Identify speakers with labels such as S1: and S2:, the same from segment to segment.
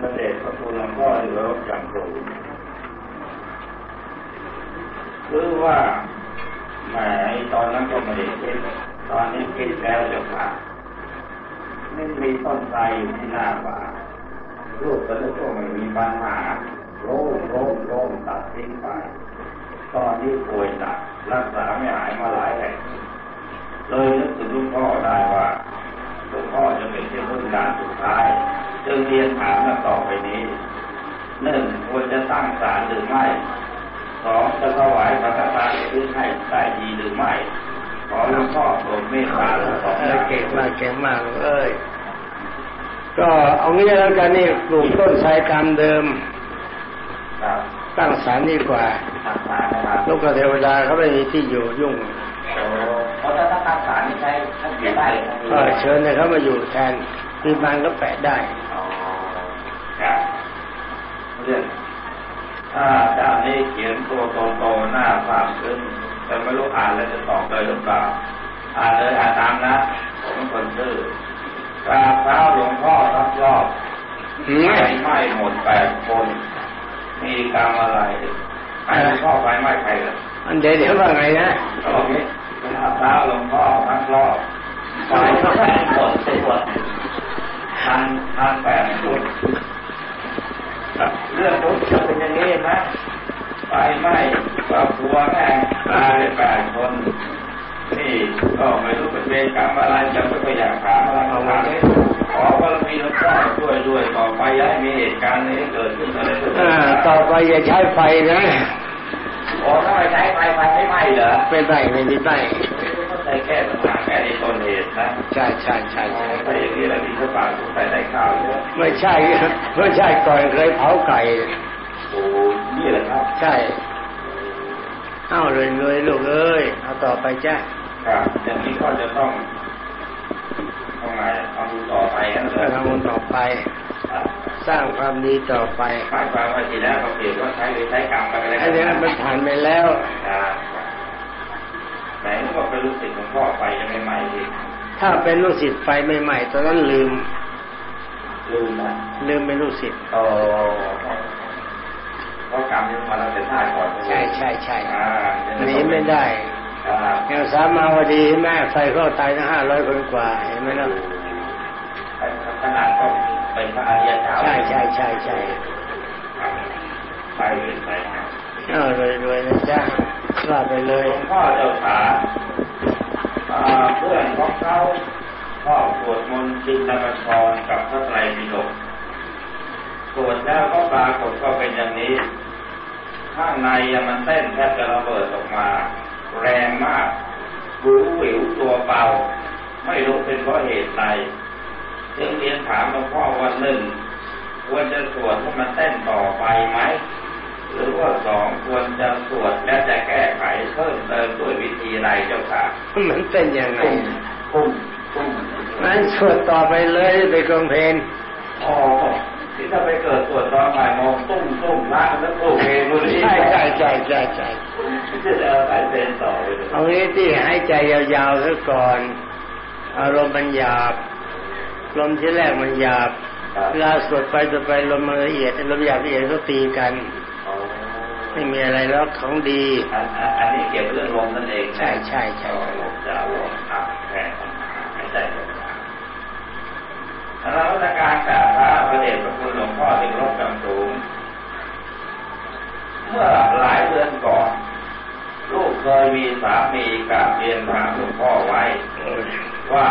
S1: พระเดชพระคุณหลวงพ่อที่เราจำสูงคือว่าแหมตอนนั้นก็ไม่ได้คิดตอนนี้คิดแล้วเจ้าค่ะไม่มีต้นไทรอยู่ที่หน้าป่าลูกก็นึกว่าไม่มีปัญหาโล่งโล่งโล่งตัดทิ้งไป ตอนนี้ป่วยหนักรักษาไม่หายมาหลายแห่งเลยนึกถึงลูกพ่อได้ว่าลวงพ่อจะเป็นที่พึ่งการสุดท้าย จึงเรียนถามมาต่อไปนี้หนึ่งควรจะตั้งศาลหรือไม่สองจะถวายพระทานหรือให้ได้ดีหรือไม่ขอหลวงพ่อโปรดเมตตาและสองอย่าง
S2: เก่งมากเก่งมากเอ้ยก็เอางี้แล้วกันนี่ปลูกต้นไทรตามเดิม
S1: ครับ
S2: ตั้งศาลดีกว่า
S1: ตั้งศาลนะครับ
S2: ลูกกับเทวดาเขาไม่มีที่อยู่ยุ่ง
S1: เลยท่านอยู่
S2: ก็เชิญให้เขามาอยู่แทนมีบานก็แปะได้
S1: อ๋อครับเรื่องถ้าดาวนี้เขียนตัวโตๆหน้าภาพขึ้นแต่ไม่รู้อ่านแล้วจะตอบเลยหรือเปล่า อ่านเลยอ่านตามนะผมเป็นคนซื่อกราบเท้าหลวงพ่อทั้งรอบไฟไหม้หมดแปดคน มีกรรมอะไรไฟหลวงพ่อไฟไหม้ใครเหรอ
S2: อันเดี๋ยวเดี๋ยวว่าไงนะ
S1: ก็บอกนี้ เป็นอาหลวงพ่อทั้งรอบไฟไหม้หมดไปหมดทันทันแปดคนเรื่องทุกจะเป็นอย่างนี้นะไฟไหม้ครอบครัวแม่งตายไปแปดคนนี่ก็ไม่รู้เป็นเวรกรรมอะไรจะไม่ไปอยากถามอะไรเอามาเลยขอบารมีหลวงพ่อช่วยด้วยต่อไปย่าให้มีเหตุการณ์นี้เกิดขึ้นอะไร
S2: ต่อไปอย่าใช้ไฟนะ
S1: โอ้ถ้าไม่ใช้ไฟไฟไม่ไหม้เหรอ
S2: ไม่ได้ไม่ได้ไม่
S1: เข้าใจแก้ปัญหาแก้ในต้นเหตุนะ
S2: ใช่ใช่ใช่ใช่
S1: ถ้าอย่างนี้แล้วมีข้าวปลาใส่ได้ข้าวเยอะ
S2: ไม่ใช่ไม่ใช่ก่อนเคยเผาไก่
S1: โอ้นี่แหละครับ
S2: ใช่เอ้าเลยเลยลูกเอ้ยเอาต่อไปจ้า
S1: ครับอย่างนี้ก็จะต้องต้องไงเอาดูต่อไปกันเล
S2: ก็
S1: ย
S2: ทำบุญต่อไป สร้างความดีต่อไป
S1: หมายความว่าทีแรกเราเปลี่ยนว่าใช้หรือใช้กรรมกันอะไร
S2: อันนี้มันผ่านไปแล้ว
S1: ครับไหนนึกว่าเป็นลูกศิษย์ของพ่อไปยังไม่ใหม่อีก
S2: ถ้าเป็นลูกศิษย์ไฟใหม่ๆตอนนั้นลืม
S1: ลืมนะ
S2: ลืมเป็นลูกศิษย์
S1: โอ้เพราะกรรมยังมาเราจะท่ายก่อน
S2: ใช่ใช่ใช่
S1: อ่า
S2: หนีไม่ได้
S1: ครับ
S2: อย่างสามมาวดีแม่ไฟเข้าตายทั้งห้าร้อยคนกว่าเห็นไหมล่ะ
S1: ขนาดก็ เป็นพระอริยเจ้า
S2: ใช่ใช่ใช่ใช่
S1: ครับไปเลยไปนะ
S2: เอาเลยรวยๆนะจ้าว่าไปเลย
S1: หลวงพ่อเจ้าขาอ่าเพื่อนของเขาพ่อสวดมนต์จินตมัชรกับพระไตรปิฎกสวดแล้วก็ปรากฏก็เป็นอย่างนี้ ข้างในยังมันเต้นแทบจะระเบิดออกมา แรงมากหูหวิวตัวเบาไม่รู้เป็นเพราะเหตุใด จึงเรียนถามหลวงพ่อวันหนึ่งควรจะสวดให้มันเต้นต่อไปไหม หรือว่าสองควรจะสวดและจะแก้ไขเพิ่มเติมด้วยวิธีใดเจ้าค่ะ
S2: มันเป็นยังไง
S1: ตุ้มตุ้มตุ้ม
S2: งั้นสวดต่อไปเลยไปกองเพลน
S1: อ๋อที่ถ้าไปเกิดสวดตอนบ่ายโมงตุ้มตุ้มละแล้วโอเคดูดิ
S2: ใช่ใช่ใช่ใช่ใช่
S1: จะเอาสายเป็นต่อไปเลย
S2: เอางี้ที่ให้ใจยาวๆซะก่อน อารมณ์มันหยาบ ลมที่แรกมันหยาบเวลาสวดไปสวดไปลมมันละเอียดลมหยาบละเอียดก็ตีกัน
S1: อ๋อ
S2: ไม่มีอะไรแล้วของดี
S1: อันอันอันนี้เกี่ยวกับเรื่องลมนั่นเอง
S2: ใช่ใช่ใช่
S1: อ๋อลมจะเอาลมอับแผ่ปัญหาให้ใจลมแล้วราชการกราบพระพระเดชพระคุณหลวงพ่อที่เคารพจำสูง เมื่อหลายเดือนก่อน ลูกเคยมีสามีกราบเรียนถามหลวงพ่อไว้ว่า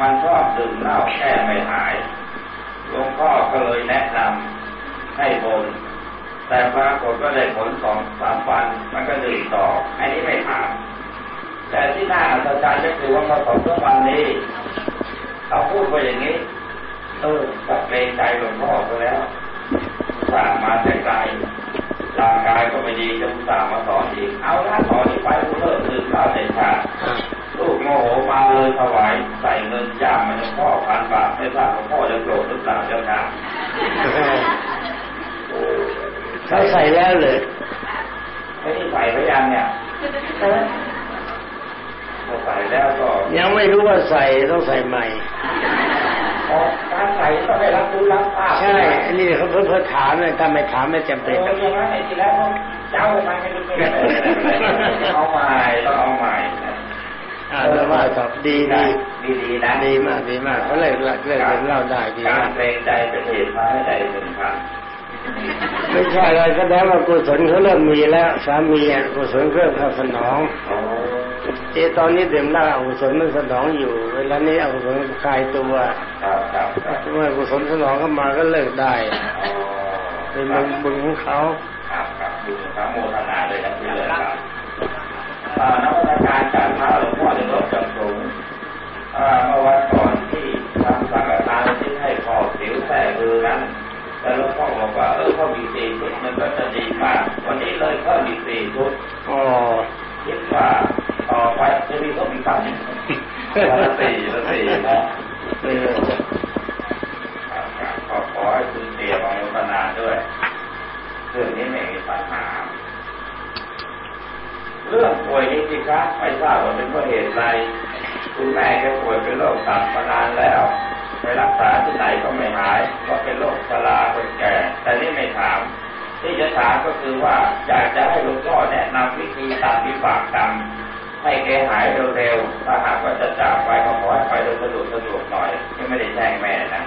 S1: มันชอบดื่มเหล้าแก้ไม่หาย หลวงพ่อก็เลยแนะนำให้บน แต่ปรากฏก็ได้ผลสองสามวัน มันก็ดื่มต่อ อันนี้ไม่ถามแต่ที่น่าอัศจรรย์ก็คือว่าพอสองสามวันนี้เขาพูดไปอย่างนี้ เออกับเกรงใจหลวงพ่อไปแล้วสามมาแต่ไกลร่างกายก็ไม่ดีจะสามาสอนอีกเอาละสอนอีกไปกูเลิกดื่มเหล้าเด็ดขาด ลูกโมโหมาเลยถวาย ใส่เงินจ้างมันหลวงพ่อพันบาทไม่ทราบหลวงพ่อจะโกรธหรือเปล่าเจ้าค่ะ
S2: เขาใส่แล้วเลย
S1: ไม่ได้ใส่พยันเนี่ยพอใส่แล้วก็
S2: ยังไม่รู้ว่าใส่ต้องใส่ใหม่
S1: พอการใส่ต้องได้รับรู้รับทราบ
S2: ใช่ อันนี้เขาเพิ่งเพิ่งถามเลยถ้าไม่ถามไม่จำ
S1: เอ
S2: เป็น
S1: ออย่างนั้นไอ้ที่แล้วเจ้าไปไม่รู้ไม่เอาใหม่ต้องเอาใหม่
S2: อ่าแล้วว่าตอบดีดี
S1: ดีดีนะ
S2: ดีมากดีมากเขาเลิกเลิกเลิกเป็นเล่าได้ดี
S1: การ
S2: มาก
S1: เพลงใจเป็นเหตุพาให้ใจเป็นพัน
S2: ไม่ใช่อะไรก็แสดงว่ากุศลเขาเริ่มมีแล้วสามีอะกุศลเริ่มเข้าสนอง
S1: โอ้
S2: เอตอนนี้เดิมเหล่าอกุศลมันสนองอยู่ เวลานี้อกุศลคลายตัว
S1: ครับครับครับ
S2: เมื่อกุศลสนองเข้ามาก็เลิกได้
S1: อ๋อ
S2: เป็นบุญบุญของเขา
S1: ครับครับดูพระโมทนาเลยนะที่เลยครับอ่า นวัตการจากพระหลวงพ่อในรถจำสูงอาเมื่อวันก่อนที่ทำสังฆทานที่ให้พอสิวแส่มือนั้นแต่หลวงพ่อบอกว่าเออเขามีสี่ชุดมันก็จะดีมากวันนี้เลยเพิ่มอีกสี่ชุด
S2: อ๋อ
S1: คิดว่าต่อไปจะมีก็มีคำละสี่ละสี่นะ
S2: ออ
S1: ครับครับขอขอให้คุณเตียบอนุโมทนาด้วยเรื่องนี้ไม่มีปัญหา เรื่องป่วยนี้สิครับไม่ทราบว่าเป็นเพราะเหตุใดคุณแม่แกป่วยเป็นโรคตับมานานแล้ว ไปรักษาที่ไหนก็ไม่หายก็เป็นโรคชราคนแก่ แต่นี่ไม่ถาม ที่จะถามก็คือว่าอยากจะให้หลวงพ่อแนะนำวิธีตัดวิบากกรรมให้แกหายเร็วๆถ้าหากว่าจะจากไปก็ขอให้ไปโดยสะดวกสะดวกหน่อยที่ไม่ได้แช่งแม่นะ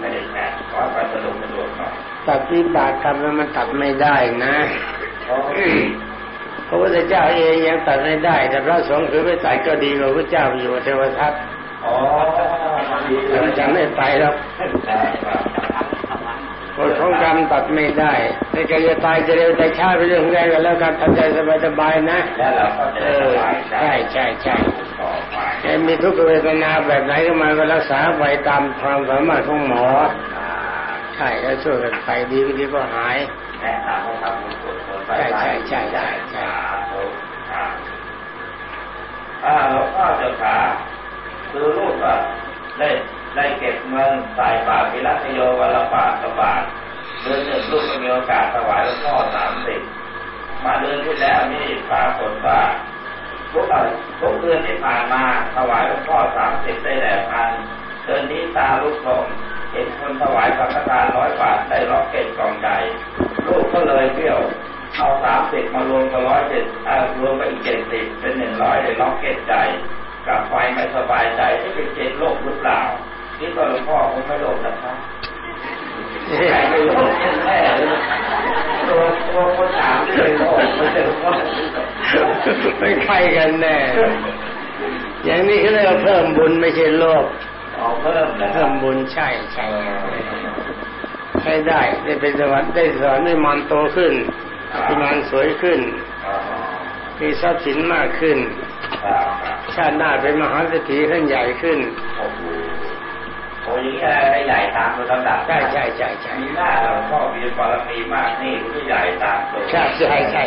S1: ไม่ได้แช่งขอให้ไปสะดวกสะดวกหน่อย
S2: ตัดวิบากกรรมแล้วมันตัดไม่ได้นะ
S1: เพราะ
S2: พระพุทธเจ้าเองยังตัดไม่ได้ แต่พระสงฆ์คือไม่ตัดก็ดีกว่าพระเจ้าอยู่เทวทัต
S1: อ๋อ
S2: มันจะไม่ไปแล้วกฎของกรรมตัดไม่ได้แต่แกจะตายจะเร็วจะช้าเป็นเรื่องของแกกันแล้วกันทำใจสบายๆนะ
S1: แล้วเราก็จะ
S2: เออใช่ใช่ใช่
S1: ต่อไป
S2: แกมีทุกขเวทนาแบบไหนก็มาก็รักษาไปตามความสามารถของหมอ ใช่แล้วช่วยกันไปดีก็ดีก็หาย
S1: แนะนำให้ทำบุญกุศลไป
S2: ใช่ใช่ใช่ใช่ ใช่
S1: อ่าหลวงพ่อเจ้าขาคือลูกก็ได้ได้เก็บเงินใส่บาตรพิรัตโยวันละบาทสบาทเดือนหนึ่งลูกก็มีโอกาสถวายหลวงพ่อสามสิบมาเดือนที่แล้วนี่ปรากฏว่าทุกทุกเดือนที่ผ่านมาถวายหลวงพ่อสามสิบได้แด่พันเดือนนี้ตาลูกลงเห็นคนถวายสังฆทานร้อยบาทได้ล็อกเก็ตกองใหญ่ลูกก็เลยเที่ยว เอาสา มสิบมารวมกับร้อยเจ็ดรวมไปอีกเจ็ดสิบเป็นหนึ่งร้อยเลยล็อกเก็ตใจกลับไปไม่สบายใจที่เป็นเจ็ดโลกหรือเปล่านี่ก็หลวงพ่อคงไม่โลภนะครับใครไม่โลภแน่ตัวตัวคนถามที่เป็นโลภไม่ใช่หลวงพ่อ
S2: ไม่ใครกันแน่ อย่างนี้เขาเรียกว่าเพิ่มบุญไม่ใช่โลภ
S1: เอาเพิ่มนะครั
S2: เพิ่
S1: บ
S2: มบุญใช่ใช่ใช้ได้ได้เป็นสวรรค์ได้สอนได้มันโตขึ้น มีมันสวยขึ้น
S1: อ๋อ
S2: มีทรัพย์สินมากขึ้น
S1: ครับครับ
S2: ชาติหน้าเป็นมหาเศรษฐีขั้นใหญ่ขึ้น
S1: โอ้โหโอ้ยอย่างนี้ได้ใหญ่ตามลำดับ
S2: ใช่ใช่ใช่ใช่
S1: มีหน้าหลวงพ่อมีบารมีมากนี่ผู้ใหญ่ตามตัว
S2: ใช่ใช่ใช่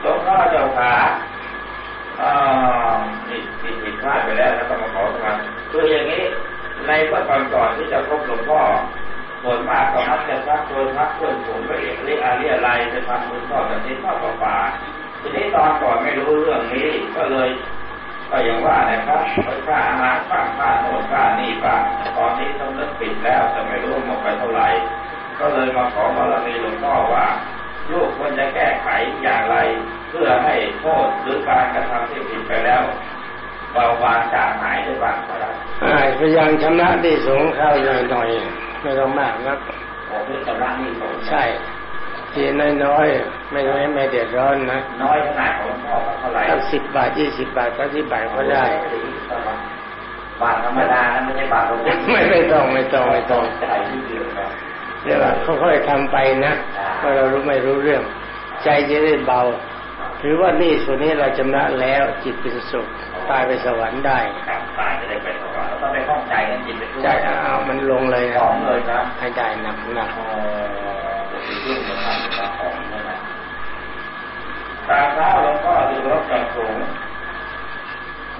S1: หลวงพ่อเจ้าขาอ่านี่ผิดผิดพลาดไปแล้วแล้วก็มาขอสมาคืออย่างนี้ในเมื่อก่อนก่อนที่จะพบหลวงพ่อ ส่วนมากก็มักจะชักชวนพักเพื่อนผมไปเอกเรียกอาเรียอะไรไปทำบุญทอดกระถิ่นทอดประป่าทีนี้ตอนก่อนไม่รู้เรื่องนี้ก็เลยก็อย่างว่านะครับไปค่าอาหารค่าค่าโน่นค่านี่ป่ะตอนนี้ต้องเลิกปิดแล้วจะไม่รู้หมดไปเท่าไหร่ ก็เลยมาขอบารมีหลวงพ่อว่าลูกควรจะแก้ไขอย่างไร เพื่อให้โทษหรือการกระทำที่ผิดไปแล้วเบาบางจางหายได้บ้างก็ได้
S2: อ่าพยายามชำระที่สูงเข้าหน่อยหน่อย ไม่ต้องมากนัก
S1: ผมเพื่อชำระหนี้ผม
S2: ใช่ทีน้อยๆไม่น้อยไม่เดือดร้อนนะ
S1: น้อยขนาดของหลวงพ่อเท่าไหร่
S2: สักสิบบาทยี่สิบบาทก็ที่บาทก็ได้
S1: บาทธรรมดานะไม่ใช่บาทของผม
S2: ไม่ไม่ต้องไม่ต้องไม่ต้อง
S1: ใส่ที่เดียวนะ
S2: เดี๋ยวค่อยๆทำไปนะเพราะเรารู้ไม่รู้เรื่อง ใจจะได้เบาถือว่านี่ส่วนนี้เราชำระแล้วจิตเป็นสุขตายไปสวรรค์ได้
S1: ครับตายจะได้ไปสวรรค์ เราต้องไปข้องใจกันจิตไปด้วย
S2: ใจเอามันลงเลยนะ
S1: ของเลยนะ
S2: ให้ได้หนักหนัก
S1: อ๋อเรื่องของมันของนะนะตาเท้าหลวงพ่อดูรถจักรสูง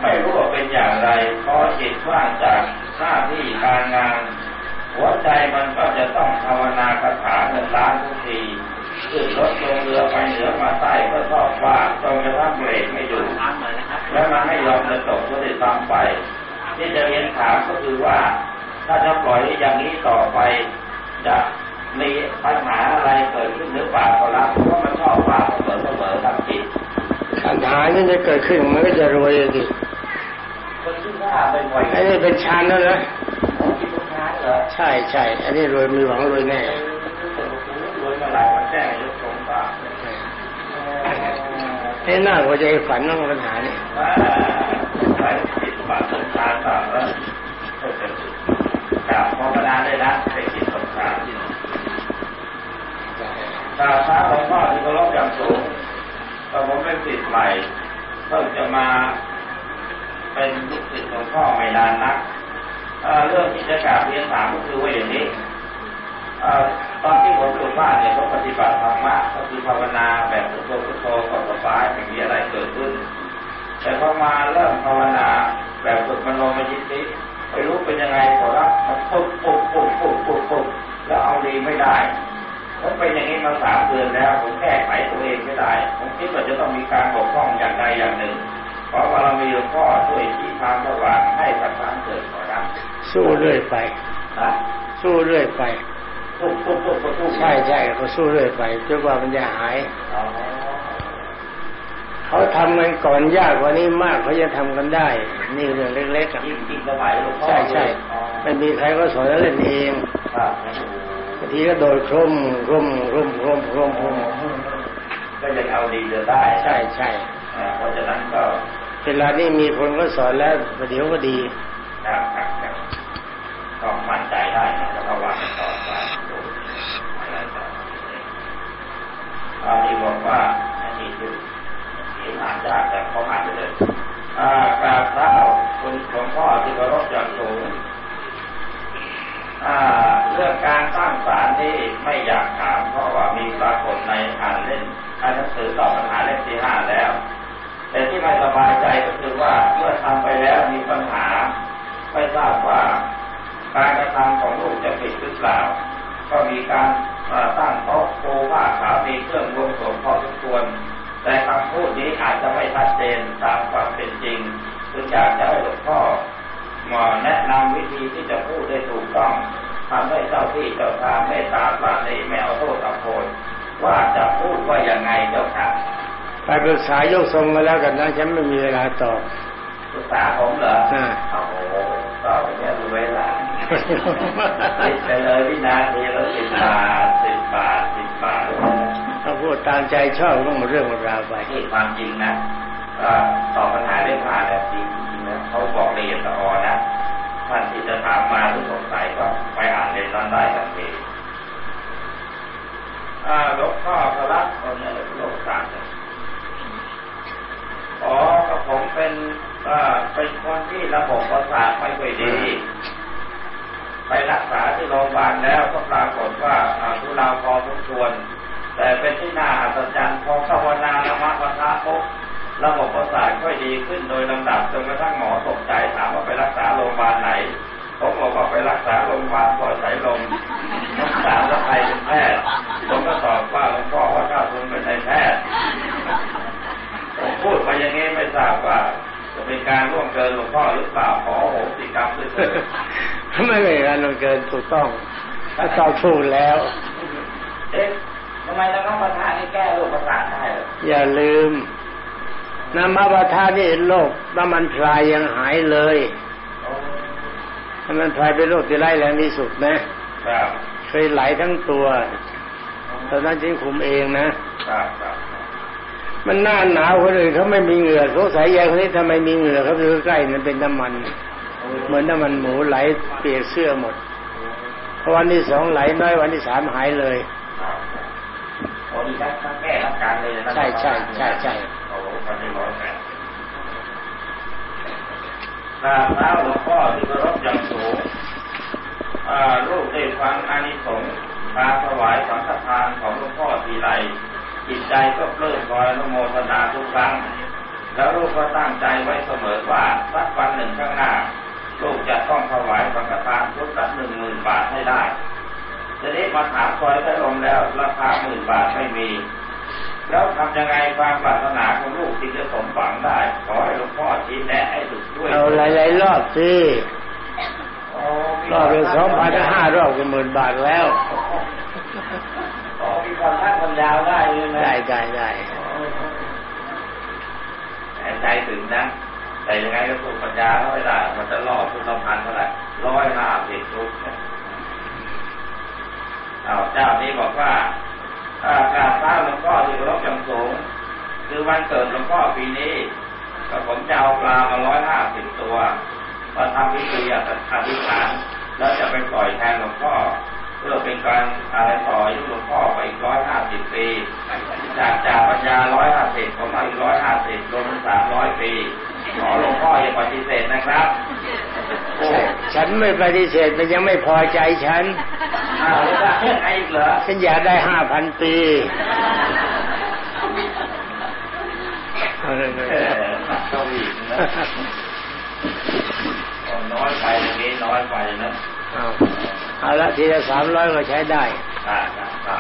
S1: ไม่รู้ว่าเป็นอย่างไรพอจิตว่างจากหน้าที่การงาน หัวใจมันก็จะต้องภาวนาคาถาเงินล้านทุกทีขึ้นรถลงเรือไปเหนือมาใต้ก็ชอบว่าจนกระทั่งเบรกไม่อยู่แล้วมันไม่ยอมจะตกก็ได้ตามไป ที่จะเรียนถามก็คือว่า ถ้าจะปล่อยอย่างนี้ต่อไป จะมีปัญหาอะไรเกิดขึ้นหรือเปล่าก็รับเพราะมันชอบปากเสมอเสมอทำจิต
S2: ปัญหาที่จะเกิดขึ้นมันก็จะรวยสิ
S1: คนที่ว่าไปบ่อย
S2: ไอ้นี่เป็นชานแล้วนะ
S1: ของที่ลูกค้าเหรอ
S2: ใช่ใช่อันนี้รวยมีหวังรวยแน่
S1: รวยมาหลายวันแจ้งยกสงบ้า
S2: ไอ้หน้าก็จะให้ฝันต้องปัญหานี่
S1: ว่าไปติดบาท สารต่อแล้วกราบภาวนาได้นะไปติดสงสารกราบพระหลวงพ่อที่เคารพอย่างสูงตอนผมเป็นศิษย์ใหม่เพิ่งจะมาเป็นลูกศิษย์หลวงพ่อไม่นานนักเรื่องที่จกราบเรียนถามก็คือว่าอย่างนี้อตอนที่ผมอยู่บ้านเนี่ยผมปฏิบัติธรรมะก็คือภาวนาแบบพุทโธพุทโธก็สบายไม่มีอะไรเกิดขึ้น แต่พอมาเริ่มภาวนา แบบฝึกมโนมยิทธิไม่รู้เป็นยังไงขอรับมันปุ๊บปุ๊บปุ๊บปุ๊บปุ๊บปุ๊บแล้วเอาดีไม่ได้ผมเป็นอย่างนี้มาสามเดือนแล้วผมแก้ไขตัวเองไม่ได้ ผมคิดว่าจะต้องมีการบกพร่องอย่างใดอย่างหนึ่งเพราะว่าเรามีหลวงพ่อช่วยชี้ทางสว่างให้สักครั้งเกิดขอรับ
S2: สู้เรื่อยไป
S1: นะ
S2: สู้เรื่อยไป
S1: ปุ๊บปุ๊บปุ๊บปุ๊บปุ๊บ
S2: ใช่ใช่ก็สู้เรื่อยไปจนกว่ามันจะหาย
S1: อ๋อ
S2: เขาทำกันก่อนยากกว่านี้มากเขาจะทำกันได้ นี่เรื่องเล็กๆอะ
S1: จริงจริงสมัยหลวงพ่อ
S2: ใช่ใช่ไม่มีใครก็สอนแล้วเล่นเอง
S1: ครับ
S2: บางทีก็โดดคร่มร่มร่มร่มร่มร่ม
S1: ก็ยังเอาดีจะได้
S2: ใช่ใช่
S1: เพราะฉะนั้นก็
S2: เวลานี้มีคนก็สอนแล้วประเดี๋ยวก็ดี
S1: ครับครับก็มั่นใจได้นะแล้วก็ว่ากันต่อไปอะไรต่ออันนี้บอกว่าอันนี้คือเขียน อ่านยากแต่ขาอ่านไปเลยอ่ากราบเท้าคุณหลวงพ่อที่เคารพอย่างสูงเรื่องการสร้างศาลนี่ไม่อยากถามเพราะว่ามีปรากฏในอ่านเล่นอ่านหนังสือตอบปัญหาเล่มที่ห้าแล้ว แต่ที่ไม่สบายใจก็คือว่าเมื่อทำไปแล้วมีปัญหา ไม่ทราบว่าการกระทำของลูกจะผิดหรือเปล่า ก็มีการตั้งโต๊ะโคผ้าขาวมีเครื่องรวมสมพอสมควร แต่คำพูดนี้อาจจะไม่ชัดเจนตามความเป็นจริงจึงอยากจะให้หลวงพ่อมาแนะนำวิธีที่จะพูดได้ถูกต้องทำให้เจ้าที่เจ้าทางเมตตาปราณีไม่เอาโทษเอาโทษว่าจะพูดว่ายังไงเจ้าค่ะ
S2: ไปปรึกษายกทรงมาแล้วกันนะฉันไม่มีเวลาตอบ
S1: ศึกษาผมเหรอ
S2: อ่า
S1: โอ้โหต่อไปเนี่ยรู้เวลาติดไปเลยวินาทีละสิบบาทสิบบาทสิบบาท
S2: ถ้า พูดตามใจชอบก็มดเรื่องราวไป
S1: นี่ความจริงนะตอบปัญหาเรื่องผ่านเนี่ยจริงจริงนะเขาบอกละเอียดละออนะท่านที่จะถามมาหรือสงสัยก็ไปอ่านเรียนนั้นได้ทันทีอ่าหลวงพ่อพระรัตน์คนเนี่ยโลกศาสตร์เนี่ยอ๋อก็ผมเป็นเอ่อเป็นคนที่ระบบประสาทไม่ค่อยดี ไปรักษาที่โรงพยาบาลแล้วก็ปรากฏว่าอ่าทุเลาพอสมควร แต่เป็นที่น่าอัศจรรย์ พอภาวนาธรรมะปะทะปุ๊บระบบประสาทค่อยดีขึ้นโดยลำดับจนกระทั่งหมอตกใจถามว่าไปรักษาโรงพยาบาลไหนผมบอกว่าไปรักษาโรงพยาบาลพอสายลมรักษาแล้วใครเป็นแพทย์ผมก็ตอบว่าหลวงพ่อว่าข้าคุณเป็นนายแพทย์ผมพูดไปอย่างนี้ไม่ทราบว่า จะเป็นการล่วงเกินหลวงพ่อหรือเปล่าขอโหสิกรรมด้วยเถิด
S2: ไม่เป็นการลงเกินถูกต้องก็ตอบถูกแล้ว
S1: เอ๊ะทำ ไมเราต้องประทานให้แก้โรคประสาทได้เหรอ
S2: อย่าลืมน้ำมาประทานนี่โรคน้ำมันพรายยังหายเลยน้ำมันพรายเป็นโรคที่ร้ายแรงที่สุดนะ
S1: ครับ
S2: เคยไหลทั้งตัวตอนนั้นฉันคุมเองนะ
S1: ครับครับ
S2: มันหน้าหนาวคนอื่นเขาไม่มีเหงื่อสงสัยยายคนนี้ทำไมมีเหงื่อเขาอยู่ใกล้ๆนั่นเป็นน้ำมัน เหมือนน้ำมันหมูไหลเปียกเสื้อหมดพอวันที่สองไหลน้อยวันที่สามหายเลย
S1: ครับโอ้ดีทั้งทั้งแก้ทั้งการเลยนะ
S2: ใช่ใช่ใช่ใช่
S1: โอ้โหพันหนึ่งร้อยแปดกราบเท้าหลวงพ่อที่เคารพอย่างสูงอ่าลูกได้ฟังอานิสงส์การถวายสังฆทานของหลวงพ่อทีไรจิตใจก็เพลิดเพลินอนุโมทนาทุกครั้ง แล้วลูกก็ตั้งใจไว้เสมอว่าสักวันหนึ่งข้างหน้า ลูกจะต้องถวายสังฆทานชุดละหนึ่งหมื่นบาทให้ได้ ทีนี้มาถามซอยได้ลมแล้ว ราคาหมื่นบาทไม่มี แล้วทำยังไงความปรารถนาของลูกที่จะสมหวังได้ ขอให้หลวงพ่อชี้แนะให้ถูกด้วย
S2: เอาหลายๆรอบสิรอบเป็นสองพันห้ารอบก็หมื่นบาทแล้ว
S1: อ๋อมีความท่าความยาวได้เลยนะ
S2: ได้ได้ได้
S1: แต่ใจถึงนะ แต่ยังไงก็ถูกปัญญาเขาไม่ได้มันจะล่อพุทธพันธ์เท่าไหร่ร้อยห้าสิบทุกเนี่ย เอาเจ้านี้บอกว่าถ้ากราบพระหลวงพ่อที่รพอย่างสูงคือวันเกิดหลวงพ่อปีนี้ก็ผมจะเอาปลามาร้อยห้าสิบตัวมาทำพิธีอธิษฐาน แล้วจะไปปล่อยแทนหลวงพ่อ เพื่อเป็นการอะไรต่อยุหลวงพ่อไปอีกร้อยห้าสิบปี จากจากปัญญาร้อยห้าสิบผมมาอีกร้อยห้าสิบรวมเป็นสามร้อยปีขอหลวงพ่ออย่าปฏิเสธนะครับ โอ้
S2: ฉันไม่ปฏิเสธมันยังไม่พอใจฉัน
S1: อ้าวแล้วจะให้อีกเหรอ
S2: ฉันอยากได้ห้าพันปีเอาเลย
S1: เออเข้าอีกนะน้อยไปตรงนี้น้อยไปนะ
S2: เอาเอาละทีละสามร้อยก็ใช้ได้
S1: อ่าอ่าอ่า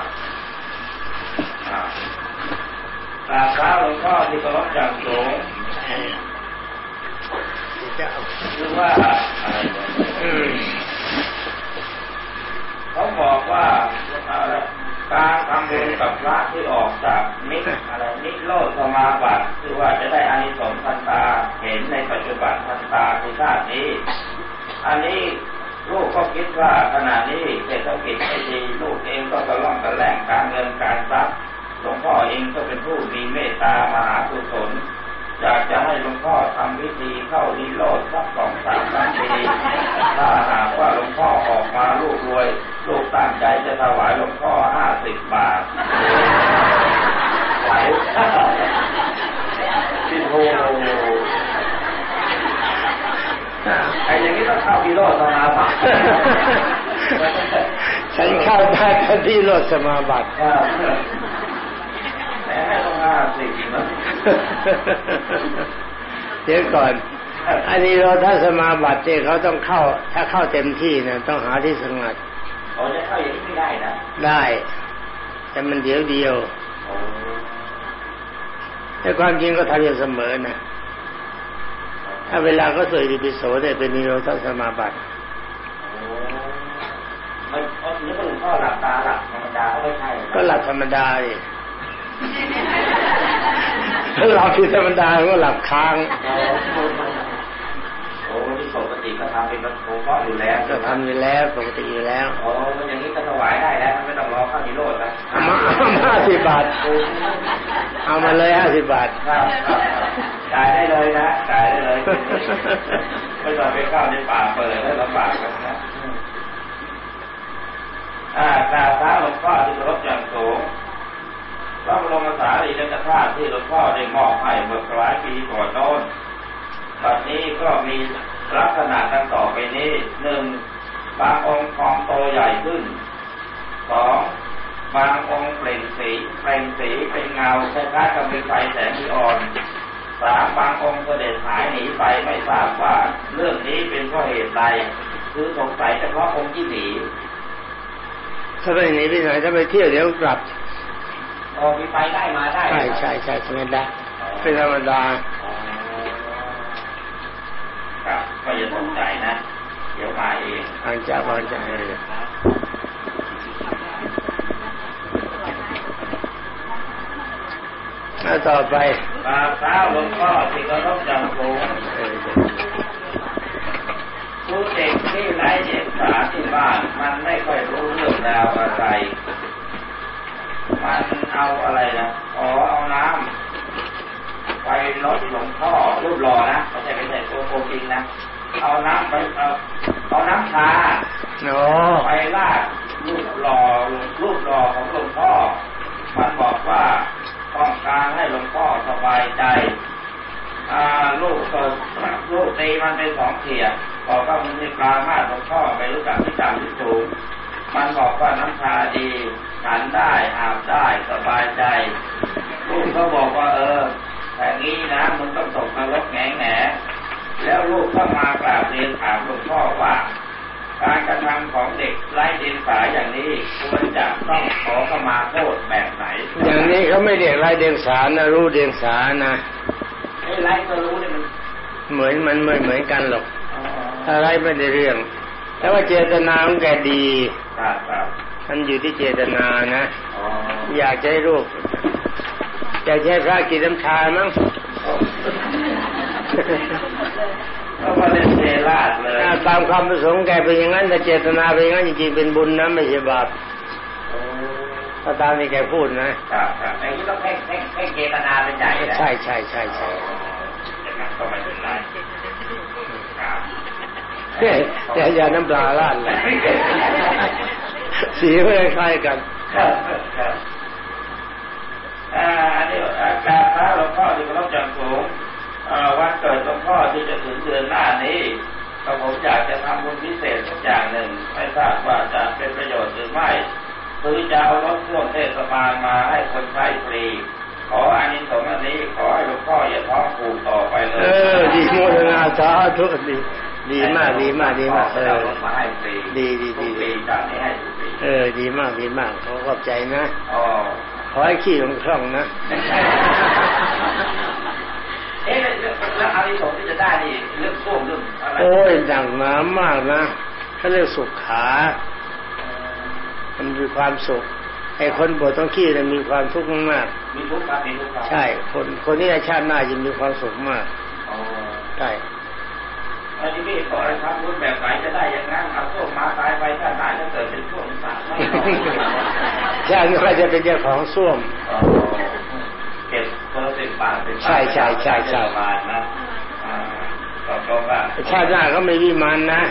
S1: อ่าตาข้าวหลวงพ่อที่เคารพอย่างสูง
S2: จะเอา
S1: คือว่าอะไรเนี่ย
S2: อืม
S1: เขาบอก ว่าอะไรการทำบุญกับพระที่ออกจากนิอะไรนิโรธสมาบัติคือว่าจะได้อานิสงส์พันตาเห็นในปัจจุบันพันตาในชาตินี้ อันนี้ลูกก็คิดว่าขณะนี้เศรษฐกิจไม่ดีลูกเองก็กระล่องกระแหลงการเงินการทรัพย์หลวงพ่อเองก็เป็นผู้มีเมตตามหากุศล อยากจะให้หลวงพ่อทำพิธีเข้านิโรธสักสองสามนาทีถ้าหากว่าหลวงพ่อออกมาลูกรวย ลูกตั้งใจจะถวายหลวงพ่อห้าสิบบาทไหวที่โทไอ้อย่างนี้ต้องเข้าพิโรธสมาบัติ
S2: ฉันเข้าได้ทันที่รถสมาบัติ
S1: แหมให้ต้องห้า สิบนะ
S2: เดี๋ยวก่อนอันนี้เราถ้าสมาบัติเนี่ยเขาต้องเข้า ถ้าเข้าเต็มที่นะต้องหาที่สงัด
S1: เขาจะเข้าอย่างนี้ไม่ได้นะ
S2: ได้ แต่มันเดี๋ยวเดียว
S1: โอ้
S2: แต่ความจริงก็ทำอย่างเสมอนะถ้าเวลาก็สวยดิปิโสเนี่ยเป็นนิโรธสมาบัติ
S1: มันเขาถือว่าหลวงพ่อหลับตาหลับธรรมดาก็ไม่ใช่นะ
S2: ก็หลับธรรมดาดิถ้า หลับที่ธรรมดาก็หลับค้าง
S1: โอ้ที่ปกติก็ทำเป็นโงเคราะห์อยู่แล้ว
S2: ก็ทำอยู่แล้วปกติอยู่แล้ว
S1: โอ้มันอย่างนี้ก็ถวายได้แล้วไม่ต้องรอเข้านิโรธนะ
S2: เอามาเอามาห้าสิบบาท เอามาเลยห้าสิบบาท
S1: ครับครับจ่ายได้เลยนะจ่ายได้เลยไม่ต้องไปเข้าในป่าเปิดแล้วลำบากกันนะอ่ากราบเท้าหลวงพ่อที่เคารพอย่างสูง พระบรมสารีริกธาตุที่หลวงพ่อได้มอบให้เมื่อหลายปีก่อนโน้นบัดนี้ก็มีลักษณะดังต่อไปนี้หนึ่งบางองค์พองโตใหญ่ขึ้นสองบางองค์เปล่งสีเปล่งสีเป็นเงาคล้ายๆกับเป็นไฟแสงที่อ่อนสามบางองค์เสด็จหายหนีไปไม่ทราบว่า เรื่องนี้เป็นเพราะเหตุใดคือสงสัยเฉพาะองค์ที่หนี
S2: ถ้าไปหนีไปไหนถ้าไปเที่ยวเดี๋ยวกลับ
S1: ออกมีไปได้มาได้
S2: ใช่ใช่ใช่ธรรมดาเป็นธรรมดา
S1: ครับก็อย่าสงสัยนะ เดี๋ยวมาเอง
S2: ทางจากวางใจเลยแล้วต่อไป
S1: กราบเท้าหลวงพ่อที่เคารพอย่างสูง
S2: เออ
S1: ผู้เด็กที่ไร้เดียงสาที่บ้านมันไม่ค่อยรู้เรื่องราวอะไรมัน เอาอะไรนะอ๋อเอาน้ำไปลดหลวงพ่อรูปหล่อนะไม่ใช่ไม่ใช่ตัวโกจริงนะเอาน้ำไปเอาเอาน้ำชา
S2: โอ้
S1: ไปลาดรูปหล่อรูปหล่อของหลวงพ่อมันบอกว่าต้องการให้หลวงพ่อสบายใจอ่าลูกตกลูกตีมันเป็นสองเขียบอกว่ามันมีปลามาหลวงพ่อไม่รู้จักที่ต่ำที่สูง มันบอกว่าน้ำชาดีฉันได้อาบได้สบายใจลูกก็บอกว่าเออแต่งี้นะมึงต้องตกนรกแง่แง่แล้วลูกก็มากราบเรียนถามหลวงพ่อว่า การกระทำของเด็กไร้เดียงสาอย่างนี้ควรจะต้องขอขมาโทษแบบไหน
S2: อย่างนี้เขาไม่เรียกไรเดียงสานะรู้เดียงสานะ
S1: ไอ้ไร้ก็รู้เนี่ยมัน
S2: เหมือนมันไม่เหมือนกันหรอกอะไรไม่ได้เรื่อง แต่ว่าเจตนาของแกดี
S1: ครับครับ
S2: มันอยู่ที่เจตนานะ
S1: อ๋อ
S2: อยากจะให้รูปอยากจะให้พระกินน้ำชามั้ง
S1: ก็มาเล่นเทราชเลย
S2: ถ้าตามความประสงค์แกเป็นอย่างนั้นแต่เจตนาเป็นอย่างนั้นจริงๆเป็นบุญนะไม่ใช่บาปถ้าตามที่แกพูดนะครับ
S1: ครับไอ้ที่ต้องให้ให้ให้เจตนาเป็นใหญ่แหละ
S2: ใช่ใช่ใช่ใช่
S1: อย่างนั้นก็ไม่เป็นไร ครับ
S2: แต่อย่าน้ำปลาลาดเลยสีไม่คล้ายกัน
S1: ครับครับอ่าอันนี้อาการพระหลวงพ่อที่เคารพอย่างสูงอ่าวันเกิดหลวงพ่อที่จะถึงเดือนหน้านี้ก็ผมอยากจะทำบุญพิเศษสักอย่างหนึ่ง ไม่ทราบว่าจะเป็นประโยชน์หรือไม่คือจะเอารถพ่วงเทศบาลมาให้คนใช้ฟรี ขออานิสงส์อันนี้ขอให้หลวงพ่ออย่าท้องผูกต่อไปเลย
S2: เออดีโมทนาสาธุดี ดีมากดีมากดีมากเอ
S1: เอา
S2: อ
S1: รถมาให้ฟรี
S2: ดีดี
S1: ทุ
S2: ดี
S1: กปีจากนี้ให้ทุกปี
S2: เออ ดีมากดีมากขอขอบใจนะ
S1: อ๋อ
S2: ขอให้ขี้ลงคล่องนะ
S1: เอ๊ะแล้วแล้วอานิสงส์ที่จะได้นี่เรื่องช่วงเรื่องอะไร
S2: โอ้ยดังน้ำมากนะเขาเรียกสุขขา มันมีความสุขไอ้คนบวชต้องขี้เนี่ยมีความทุกข์มาก
S1: มีทุกข์ครับมีทุกข์ครับ
S2: ใช่ คนคนนี้ชาติหน้าจะมีความสุขมาก
S1: อ๋อ
S2: ใช่
S1: อันนี้พี่ขออะไรครับรุ่นแบบไหนจะได้อย่างนั้นเอาช่วงมาตายไปถ้าตายจะเกิดเป็นช่วงสามไม่เอา
S2: ชาตินี้จะเป็นเจ้าของส้วม
S1: อ๋อเก็บคนละสิบบาทเป็น
S2: ใช่ใช่ใช่ใช่
S1: บาทนะอ่าตกลงว่า
S2: ชาติหน้าก็ไม่วิมานนะ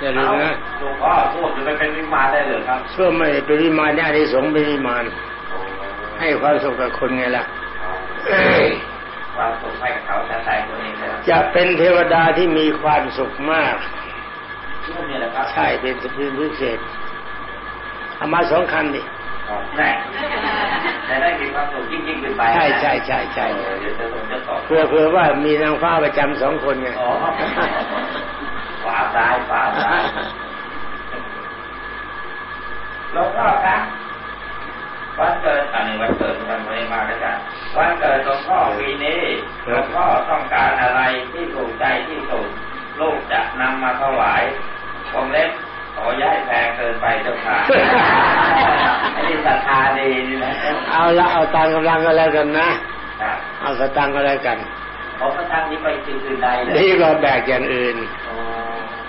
S2: อย่าลืมนะ
S1: หลวงพ่อพูดจะไปเป็นวิมานได้เลยครับ
S2: ส้วมไม่เป็นวิมานได้ในสงส์เป็นวิมานให้ความสุขกับคนไงล่ะ
S1: ความสุขให้กับเขาแต่ใจตัวเองเลย
S2: จะเป็นเทวดาที่มีความสุขมาก
S1: ช่วงนี้แหละครับ
S2: ใช่เป็นสพิพิเศษเอามาสองคันดิ
S1: แน่จะได้มีความสุขยิ่งๆขึ้นไป
S2: ใช่ใช่ใช่ใช่
S1: เออเดี๋ยวจะผมจะตอบ
S2: เพื่อเพื่อว่ามีนางฟ้าประจำสองคนไง
S1: อ๋อฝาซ้ายฝาซ้ายหลวงพ่อครับ วันเกิดอันนี้วันเกิดวันไม่มาแล้วกันวันเกิดหลวงพ่อปีนี้หลวงพ่อต้องการอะไรที่ถูกใจที่สุดลูกจะนำมาถวายผมเล็กขอย้ายแพงเกินไปเจ้าค่ะไอ้นี่ศรัทธาดีนี่นะ
S2: เอาละเอาตามกำลังก็แล้วกันนะ
S1: ครับ
S2: เอาสตังค์ก็แล้วกัน
S1: ผมก็ตั้งนี้ไปคืนคืนใดเลย
S2: นี่เราแบกอย่างอื่น
S1: โอ้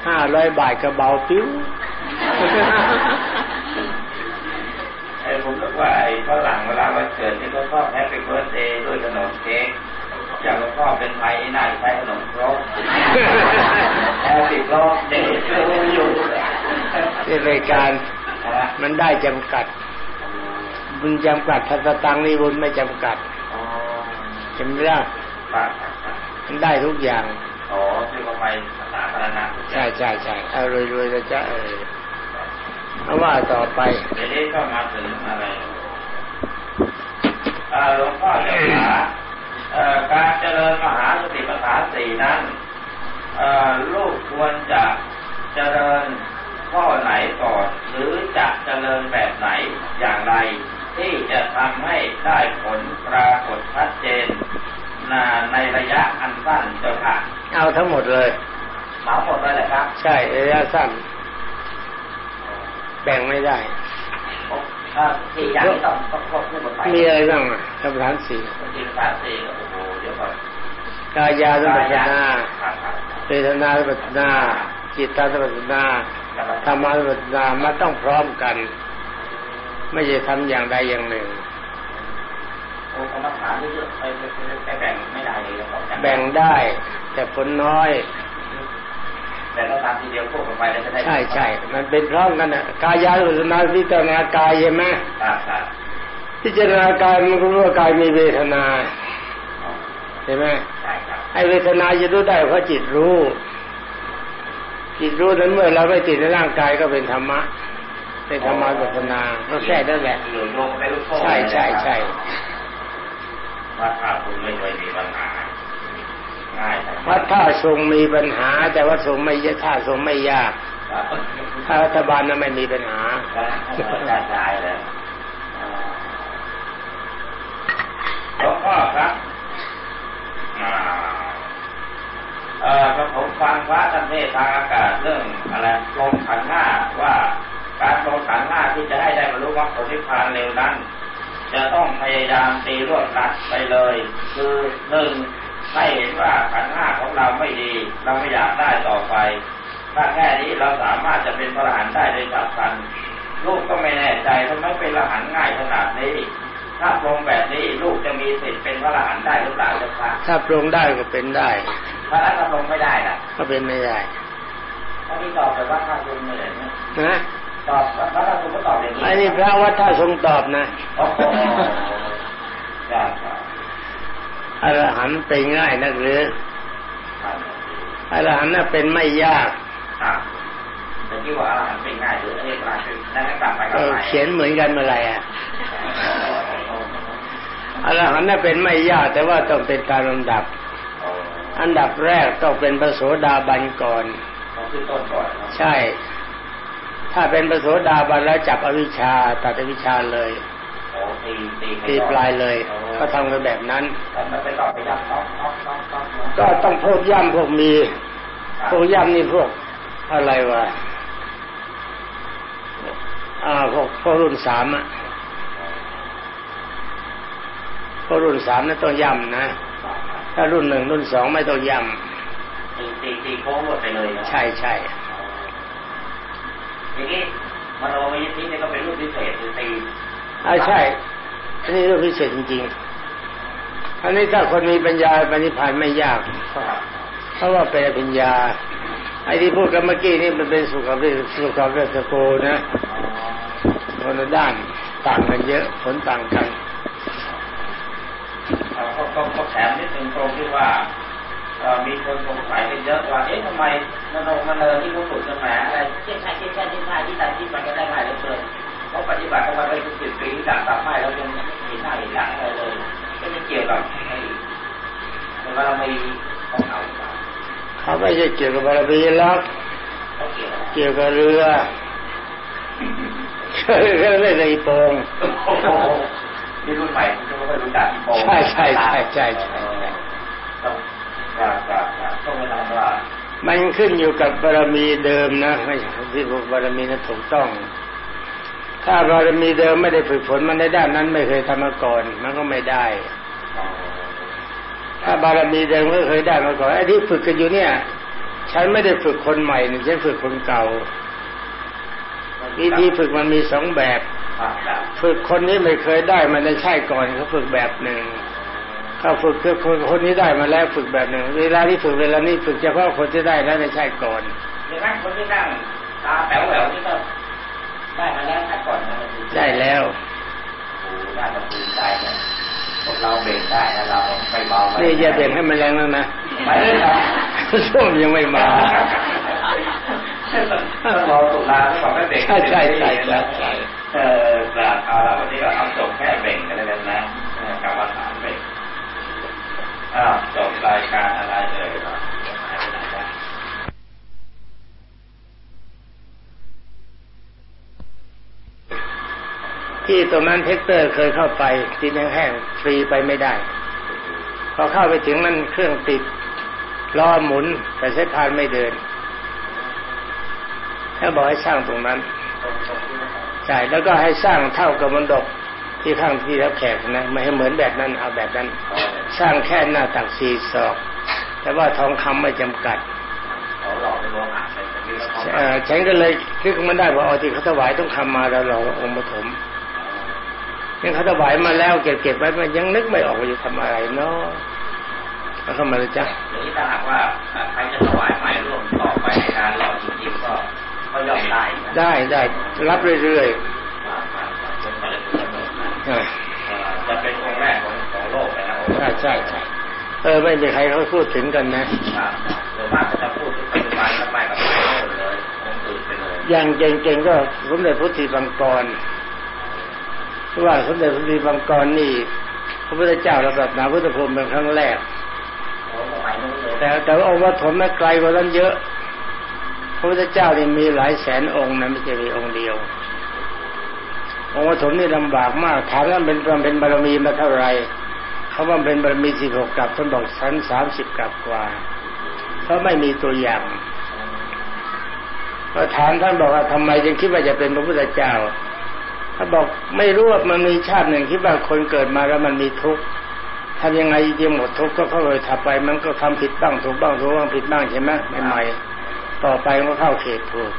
S2: ห้าร้อยบาทกระเบาปิ้ว
S1: ฝรั่งเวลาวันเกิดที่เขาชอบแฮปปี้เบิร์ดเดย์ด้วยขนมเค้กอย่างหลวงพ่อเป็นไทยน่าจะใช้ขนมครกแฮปปี้เบิร์ดเดย์รู้อยู่
S2: ที่รายการ
S1: นะ
S2: มันได้จำกัดบุญจำกัดถ้าสตังค์นี่บุญไม่จำกัด
S1: อ๋อ
S2: เห็นไหมล่ะ
S1: ปากครับ
S2: มันได้ทุกอย่าง
S1: อ๋อคือว่าไปสาธารณะ
S2: ใช่ใช่ใช่เอารวยๆนะจ๊ะเออเอาว่าต่อไป
S1: เดี๋ยวนี้ก็มาถึงอะไรอ่า หลวงพ่อเจ้าขาเอ่อการเจริญมหาสติปัฏฐานสี่นั้นเอ่อลูกควรจะเจริญข้อไหนก่อน หรือจะเจริญแบบไหนอย่างไร ที่จะทำให้ได้ผลปรากฏชัดเจนนาในระยะอันสั้นเจ้าค่ะ
S2: เอาทั้งหมดเลย
S1: เหมาหมดเลยแหละครับ
S2: ใช่ระยะสั้น แบ่งไม่ได้
S1: ถ้า สี่อย่างนี้ต้องต้องควบคู่กันไป
S2: มีอะไรบ้างอะคำถามสี่
S1: จริงๆสามสี่ก็โอ้โหเดี๋ยวก่อน
S2: กายานุปัสสนา
S1: ครับครับ
S2: เวทนานุปัสสนาจิตตานุปัสสนาธรรมานุปัสสนามันต้องพร้อมกัน ไม่ใช่ทำอย่างใดอย่างหนึ่ง
S1: โอ้กรรมฐานเยอะๆไปไปไปแบ่งไม่ได้เลยครับ
S2: แบ่งได้ แต่ผลน้อย
S1: แต่ก็ตามทีเดียวควบกันไปแล้วจะได้
S2: ใช่ใช่มันเป็นพร้อมกันนะกายานุปัสสนาพิจารณากายใช่ไหม
S1: ครับครับ
S2: พิจารณากายมันก็รู้ว่ากายมีเวทนาใช่ไหม
S1: ใช่ครับ
S2: ไอเวทนาจะรู้ได้เพราะจิตรู้จิตรู้นั้นเมื่อเราไม่ติดในร่างกายก็เป็นธรรมะ เป็นธรรมานุปัสสนาก็แค่นั้นแหละ
S1: หลุดลงไปลูกโซ่
S2: ใช่ใช่ใช่
S1: ว่าถ้าคุณไม่เคยมีปัญหาง่ายแต่
S2: วัดท่าทรงมีปัญหา แต่ว่าทรงไม่ยท่าทรงไม่ยาก
S1: ค
S2: ถ้ารัฐบาลนั้นไม่มีปัญหา
S1: กระจายเลยหลวงพ่อครับเอ่อกระผมฟังพระท่านเทศทางอากาศเรื่องอะไรลงขันหน้าว่าการลงขันหน้าที่จะให้ได้บรรลุมรรคผลนิพพานเร็วนั้น จะต้องพยายามตีรวดรัดไปเลย คือหนึ่ง ให้เห็นว่าขันห้าของเราไม่ดี เราไม่อยากได้ต่อไป ถ้าแค่นี้เราสามารถจะเป็นพระอรหันต์ได้โดยจับพันลูกก็ไม่แน่ใจทำไมเป็นพระอรหันต์ง่ายขนาดนี้ ถ้าปรงแบบนี้ลูกจะมีสิทธิ์เป็นพระอรหันต์ได้หรือเปล่าเจ้าค่ะ
S2: ถ้าปรงได้ก็เป็นได้
S1: ถ้าถ้าปรงไม่ได้ล่ะ
S2: ก็เป็นไม่ได้
S1: ถ้าที่ตอบแต่ว่าถ้าคุณเหนื่อยนะ
S2: นะ
S1: ตอบแล้วถ้าคุณก็ตอบอย่างนี้
S2: ไอ้นี่พระวัดท่าทรงตอบนะ
S1: โอ้โหครับครับ
S2: อรหันต์เป็นง่ายนักหรือ
S1: ครับ
S2: อรหันต์น่ะเป็นไม่ยาก
S1: ครับแต่ที่ว่าอรหันต์เป็นง่ายหรืออะไรก็ได้นั่นกลับไปกลั
S2: เอบอ
S1: ไป
S2: เขียนเหมือนกันเมื่อไหร่อะอรหันต์น่ะเป็นไม่ยากแต่ว่าต้องเป็นตามลำดับ อันดับแรกต้องเป็นพระโสดาบันก่อน
S1: ต้องขึ้นต้นก่อนครับ
S2: ใช่ ถ้าเป็นพระโสดาบันแล้วจับอวิชชาตัดอวิชชาเลย
S1: โอ้ตีตี
S2: ตีปลายเลย เขาทำกันแบบนั้น
S1: แล้วมันไปต่อไปยับน็อกน็อกน็อกน็อกน็อก
S2: ก็ต้องพวกย่ำพวกมีพวกย่ำนี่พวกอะไรวะอ่าพวกพวกรุ่นสามอะพวกรุ่นสามนั่นต้องย่ำนะถ้ารุ่นหนึ่งรุ่นสองไม่ต้องย่
S1: ตีตีตีโค้งหมดไปเลยนะำ
S2: ใช่ใช่
S1: อย่างนี้มโนมยิทธินี่ก็เป็นรูปพิเศษคือตี
S2: อ่าใช่ อันนี้เรื่องพิเศษจริงๆอันนี้ถ้าคนมีปัญญาปณิพานไม่ยาก เพราะว่าเป็นปัญญา ไอ้ที่พูดกันเมื่อกี้นี่มันเป็นสุขภาพสุขภาพสโกนะคนละด้านต่างกันเยอะผลต่างกัน
S1: เอาก็ก็ก็แถมนิดนึงตรงที่ว่าเอ่อมีคนสงสัยกันเยอะว่า เอ๊ะทำไมมโนมโนที่เขาฝึกกันมาอะไรเช่นชายเช่นชายเช่นชายที่ตัดที่มันก็ได้ง่ายเหลือเกิน เพราะปฏิบัติกันมาเป็นสิบปีที่ต่างตัดไม่แล้วยังไม่เห็นหน้าเห็นหลังอะไรเลยก็ไม่เกี่ยวกับไอ้แต่ว่าเราไม่ของเขาหรือเปล่า
S2: เขาไม่ใช่เกี่ยวกับบารมีลัก
S1: เขาเกี่ยวอะไร
S2: เกี่ยวกับเรือเรื่องเล่นในโปง
S1: โอ้โหนี่รุ่นใหม่คุณจะไม่ค่อยรู้จักโป
S2: ใช่ใช่ใช่ใช่ใช่
S1: ต้องจากจากจากต้องไปทำว่า
S2: มันขึ้นอยู่กับบารมีเดิมนะไม่ใช่ที่บอกบารมีนั้นถูกต้อง ถ้าบารมีเดิมไม่ได้ฝึกฝนมันในด้านนั้น ไม่เคยทำมาก่อน มันก็ไม่ได้ ถ้าบารมีเดิมก็เคยได้มาก่อนไอ้ที่ฝึกกันอยู่เนี่ย ฉันไม่ได้ฝึกคนใหม่นี่ฉันฝึกคนเก่าวิธีฝึกมันมีสองแบบ ฝึกคนนี้ไม่เคยได้มันในใช่ก่อนเขาฝึกแบบหนึ่งเขาฝึกคือคนคนนี้ได้มาแล้วฝึกแบบหนึ่งเวลาที่ฝึกเวลานี้ฝึกเฉพาะคนที่ได้แล้วในใช่ก่อน
S1: อย่างนั้นคนที่นั่งตาแป๋วแหววนี่ก็ ได้มาแล้วถ้าก่อนนะ
S2: ได้แล้ว
S1: โอ้ได้มาคืนได้นะพวกเราเบ่งได้นะเราไม่เบาไว้
S2: นี่อย่าเบ่งให้มันแรงแล้วนะ
S1: ไม่ได้ครับ
S2: ส้มยังไม่มา
S1: รอตุลาไม่บอกไม่เบ่ง
S2: ใช่ใช่ใช่ใช่ใช่
S1: เออกราบเอาละวันนี้ก็เอาจบแค่เบ่งกันเลยนะเออกรรมฐา
S2: ที่ตรงนั้นเทคเตอร์เคยเข้าไปที่แห้งๆฟรีไปไม่ได้ พอเข้าไปถึงนั้นเครื่องติดล้อหมุน แต่สายพานไม่เดินถ้าบอกให้สร้างตรงนั้นใช่แล้วก็ให้สร้างเท่ากับมนดกที่ข้างที่รับแขกนะไม่ให้เหมือนแบบนั้นเอาแบบนั้น สร้างแค่หน้าตักสี่ศอก แต่ว่าทองคำไม่จำกัด
S1: เขาหลอกเป็นโลหะไปแบบนี้แล้วเขา
S2: เอ่อฉันก็เลยคิดมันได้ว่าเอาที่เขาถวายต้องคำมาแล้วหรอองค์ปฐม ยังเขาถวายมาแล้วเก็บเก็บไว้มันยังนึกไม่ออกว่าจะทำอะไรเนาะแล้วเข้ามาเลยจ้ะ
S1: อย่างนี้ถ้าหากว่าใครจะถวายใหม่ร่วมต่อไปในการหล่อจริงๆก็ก็ย่อมได้นะ
S2: ได้ได้รับเรื่อย
S1: มามามาเป็นผลิตภัณฑ์นะ
S2: ๆอ่า
S1: เอ่อจะเป็นองค์แรกของของโลกเลยนะองค์
S2: ใช่ใช่ใช่เออไม่มีใครเขาพูดถึงกันนะ
S1: ครับโดยมากก็จะพูดถึงปัจจุบันแล้วไปกับไปโน่นเลยองค์อื่นไปเลย
S2: อย่างเก่งๆก็สมเด็จพระศรีบังกรเพราะ ว่าสมเด็จพระศรีบังกรนี่พระพุทธเจ้าระดับนาพุทธภูมิเป็นครั้งแรก
S1: โอ้สมัยนู้นเลย
S2: แต่แต่ว่าองค์ปฐมน่ะไกลกว่านั้นเยอะระพุทธเจ้านี่มีหลายแสนองค์นะไม่ใช่มีองค์เดียว องค์ปฐมนี่ลำบากมากถามว่าเป็นความเป็นบารมีมาเท่าไหร่เขาว่าเป็นบารมีสิบหกกับท่านบอกชั้นสามสิบกับกว่า เพราะไม่มีตัวอย่างพอถามท่านบอกว่าทำไมจึงคิดว่าจะเป็นพระพุทธเจ้า เขาบอกไม่รู้ว่ามันมีชาติหนึ่งที่ว่าคนเกิดมาแล้วมันมีทุกข์ทำยังไงจะหมดทุกข์ก็เข้าเลยทับไป มันก็ทำผิดบ้างถูกบ้างถูกบ้างผิดบ้างใช่ไหมใหม่ๆต่อไปก็เข้าเขตถูก